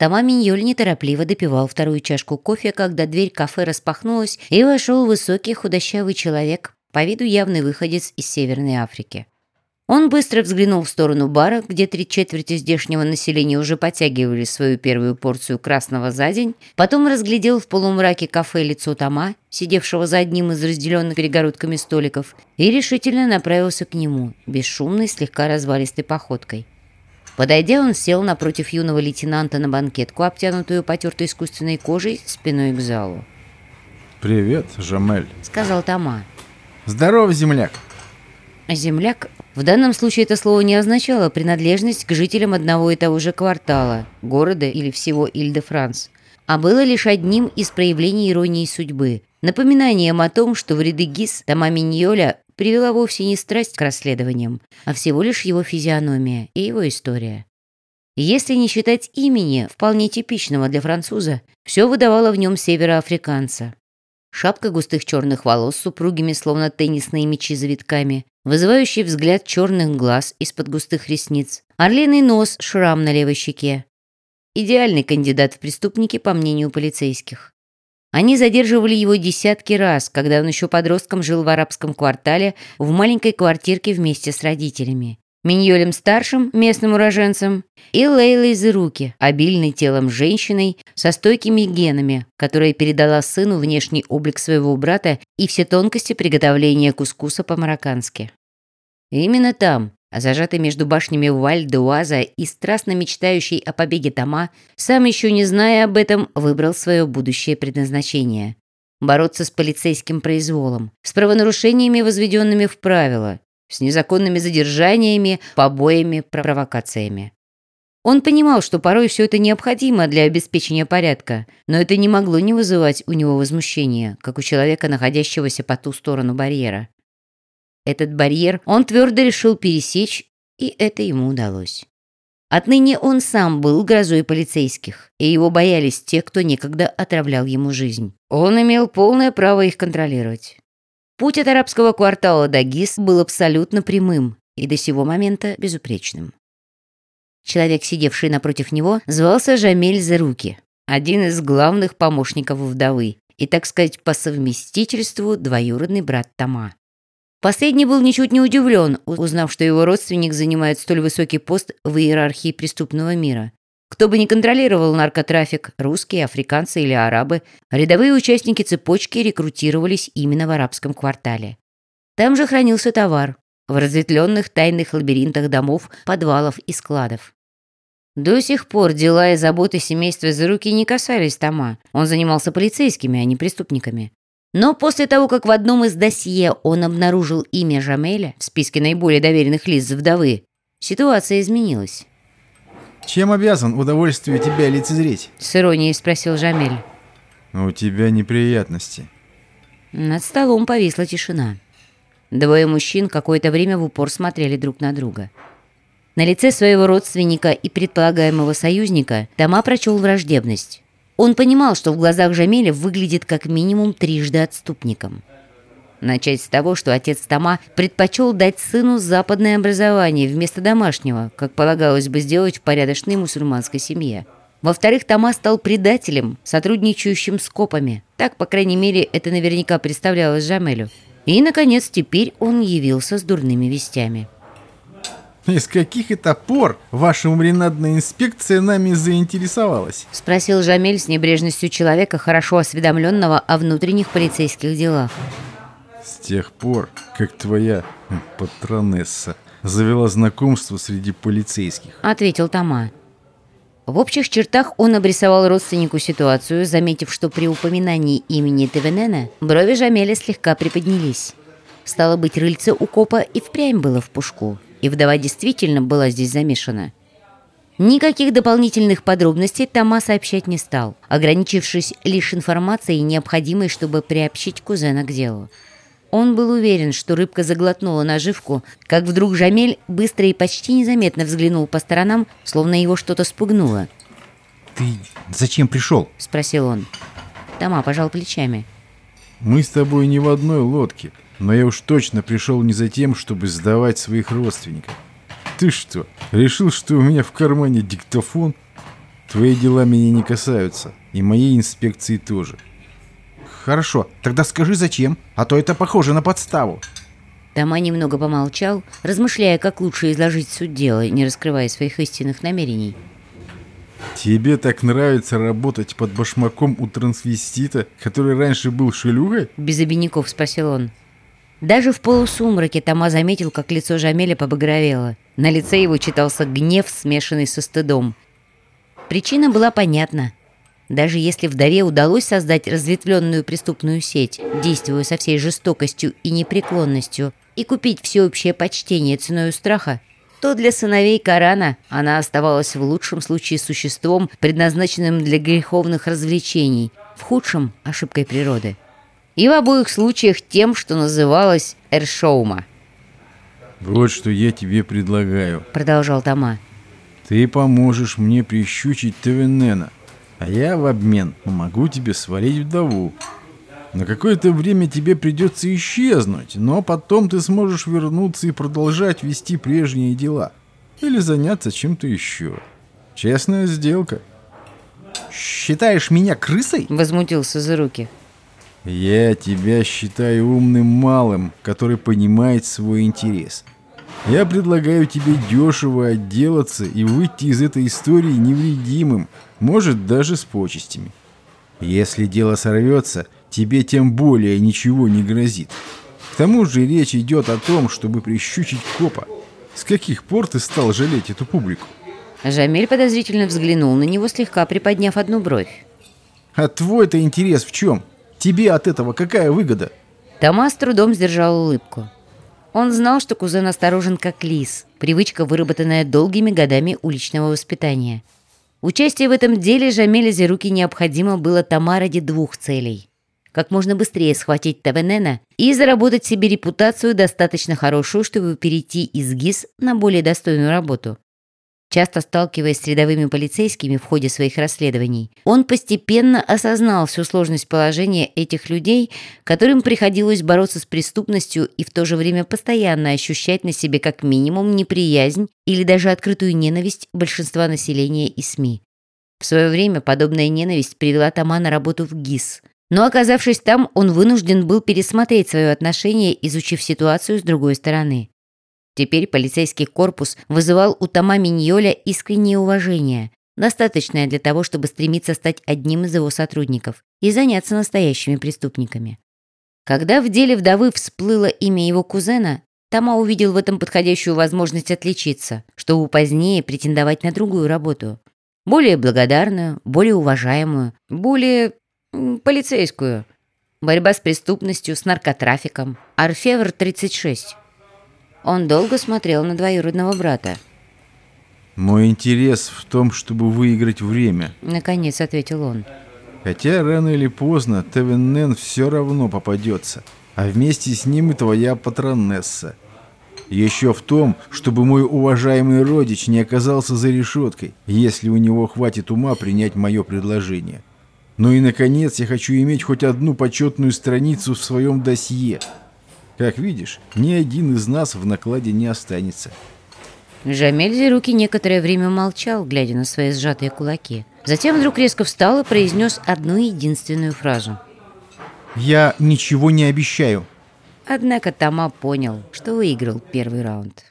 Тома Миньоль неторопливо допивал вторую чашку кофе, когда дверь кафе распахнулась, и вошел высокий худощавый человек, по виду явный выходец из Северной Африки. Он быстро взглянул в сторону бара, где три четверти здешнего населения уже подтягивали свою первую порцию красного за день, потом разглядел в полумраке кафе лицо Тома, сидевшего за одним из разделенных перегородками столиков, и решительно направился к нему, бесшумной, слегка развалистой походкой. Подойдя, он сел напротив юного лейтенанта на банкетку, обтянутую потертой искусственной кожей, спиной к залу. «Привет, Жамель», — сказал Тома. «Здорово, земляк!» Земляк в данном случае это слово не означало принадлежность к жителям одного и того же квартала, города или всего Иль-де-Франс, а было лишь одним из проявлений иронии судьбы, напоминанием о том, что в ряды ГИС Тома Миньоля привела вовсе не страсть к расследованиям, а всего лишь его физиономия и его история. Если не считать имени, вполне типичного для француза, все выдавало в нем североафриканца. Шапка густых черных волос с упругими, словно теннисные мячи завитками, вызывающий взгляд черных глаз из-под густых ресниц, орлиный нос, шрам на левой щеке. Идеальный кандидат в преступники, по мнению полицейских. Они задерживали его десятки раз, когда он еще подростком жил в арабском квартале в маленькой квартирке вместе с родителями. Миньолем-старшим, местным уроженцем, и Лейлой Зеруки, обильной телом женщиной со стойкими генами, которая передала сыну внешний облик своего брата и все тонкости приготовления кускуса по-мароккански. Именно там, зажатый между башнями Валь-де-Уаза и страстно мечтающий о побеге Тома, сам еще не зная об этом, выбрал свое будущее предназначение – бороться с полицейским произволом, с правонарушениями, возведенными в правила, с незаконными задержаниями, побоями, провокациями. Он понимал, что порой все это необходимо для обеспечения порядка, но это не могло не вызывать у него возмущения, как у человека, находящегося по ту сторону барьера. Этот барьер он твердо решил пересечь, и это ему удалось. Отныне он сам был грозой полицейских, и его боялись те, кто некогда отравлял ему жизнь. Он имел полное право их контролировать. Путь от арабского квартала до ГИС был абсолютно прямым и до сего момента безупречным. Человек, сидевший напротив него, звался Жамель Заруки, один из главных помощников вдовы и, так сказать, по совместительству двоюродный брат Тома. Последний был ничуть не удивлен, узнав, что его родственник занимает столь высокий пост в иерархии преступного мира. Кто бы ни контролировал наркотрафик, русские, африканцы или арабы, рядовые участники цепочки рекрутировались именно в арабском квартале. Там же хранился товар, в разветвленных тайных лабиринтах домов, подвалов и складов. До сих пор дела и заботы семейства за руки не касались Тома. Он занимался полицейскими, а не преступниками. Но после того, как в одном из досье он обнаружил имя Жамеля в списке наиболее доверенных лиц вдовы, ситуация изменилась. Чем обязан удовольствию тебя лицезреть? С иронией спросил Жамель. У тебя неприятности. Над столом повисла тишина. Двое мужчин какое-то время в упор смотрели друг на друга. На лице своего родственника и предполагаемого союзника Тома прочел враждебность. Он понимал, что в глазах Жамеля выглядит как минимум трижды отступником. Начать с того, что отец Тома предпочел дать сыну западное образование вместо домашнего, как полагалось бы сделать в порядочной мусульманской семье. Во-вторых, Тома стал предателем, сотрудничающим с копами. Так, по крайней мере, это наверняка представлялось Жамелю. И, наконец, теперь он явился с дурными вестями. «Из каких это пор ваша маринадная инспекция нами заинтересовалась?» Спросил Жамель с небрежностью человека, хорошо осведомленного о внутренних полицейских делах. С тех пор, как твоя патронесса завела знакомство среди полицейских. Ответил Тома. В общих чертах он обрисовал родственнику ситуацию, заметив, что при упоминании имени Тевенена брови Жамеля слегка приподнялись. Стало быть, рыльце у копа и впрямь было в пушку, и вдова действительно была здесь замешана. Никаких дополнительных подробностей Тома сообщать не стал, ограничившись лишь информацией, необходимой, чтобы приобщить кузена к делу. Он был уверен, что рыбка заглотнула наживку, как вдруг Жамель быстро и почти незаметно взглянул по сторонам, словно его что-то спугнуло. «Ты зачем пришел?» – спросил он. Тома пожал плечами. «Мы с тобой не в одной лодке, но я уж точно пришел не за тем, чтобы сдавать своих родственников. Ты что, решил, что у меня в кармане диктофон?» Твои дела меня не касаются, и моей инспекции тоже. Хорошо, тогда скажи зачем, а то это похоже на подставу. Тома немного помолчал, размышляя, как лучше изложить суть дела, не раскрывая своих истинных намерений. Тебе так нравится работать под башмаком у трансвестита, который раньше был шелюгой? Без обиняков спросил он. Даже в полусумраке Тома заметил, как лицо Жамеля побагровело. На лице его читался гнев, смешанный со стыдом. Причина была понятна. Даже если вдове удалось создать разветвленную преступную сеть, действуя со всей жестокостью и непреклонностью, и купить всеобщее почтение ценой страха, то для сыновей Корана она оставалась в лучшем случае существом, предназначенным для греховных развлечений, в худшем – ошибкой природы. И в обоих случаях тем, что называлось Эршоума. «Вот что я тебе предлагаю», – продолжал Тома. «Ты поможешь мне прищучить Тевенена, а я в обмен помогу тебе свалить вдову. На какое-то время тебе придется исчезнуть, но потом ты сможешь вернуться и продолжать вести прежние дела. Или заняться чем-то еще. Честная сделка. «Считаешь меня крысой?» – возмутился за руки. «Я тебя считаю умным малым, который понимает свой интерес. Я предлагаю тебе дешево отделаться и выйти из этой истории невредимым, может, даже с почестями. Если дело сорвется – тебе тем более ничего не грозит. К тому же речь идет о том, чтобы прищучить копа. С каких пор ты стал жалеть эту публику? Жамиль подозрительно взглянул на него, слегка приподняв одну бровь. А твой-то интерес в чем? Тебе от этого какая выгода? Тома с трудом сдержал улыбку. Он знал, что кузен осторожен как лис, привычка, выработанная долгими годами уличного воспитания. Участие в этом деле Жамеля Зеруки необходимо было Тома ради двух целей как можно быстрее схватить Тавенена и заработать себе репутацию достаточно хорошую, чтобы перейти из ГИС на более достойную работу. Часто сталкиваясь с рядовыми полицейскими в ходе своих расследований, он постепенно осознал всю сложность положения этих людей, которым приходилось бороться с преступностью и в то же время постоянно ощущать на себе как минимум неприязнь или даже открытую ненависть большинства населения и СМИ. В свое время подобная ненависть привела Тома на работу в ГИС – но оказавшись там, он вынужден был пересмотреть свое отношение, изучив ситуацию с другой стороны. Теперь полицейский корпус вызывал у Тома Миньоля искреннее уважение, достаточное для того, чтобы стремиться стать одним из его сотрудников и заняться настоящими преступниками. Когда в деле вдовы всплыло имя его кузена, Тома увидел в этом подходящую возможность отличиться, чтобы позднее претендовать на другую работу. Более благодарную, более уважаемую, более полицейскую. Борьба с преступностью, с наркотрафиком. Орфевр-36. Он долго смотрел на двоюродного брата. «Мой интерес в том, чтобы выиграть время», — наконец ответил он. «Хотя рано или поздно Тевеннен все равно попадется, а вместе с ним и твоя патронесса. Еще в том, чтобы мой уважаемый родич не оказался за решеткой, если у него хватит ума принять мое предложение. Ну и, наконец, я хочу иметь хоть одну почетную страницу в своем досье. Как видишь, ни один из нас в накладе не останется. Жамель руки некоторое время молчал, глядя на свои сжатые кулаки. Затем вдруг резко встал и произнес одну единственную фразу. «Я ничего не обещаю». Однако Тома понял, что выиграл первый раунд.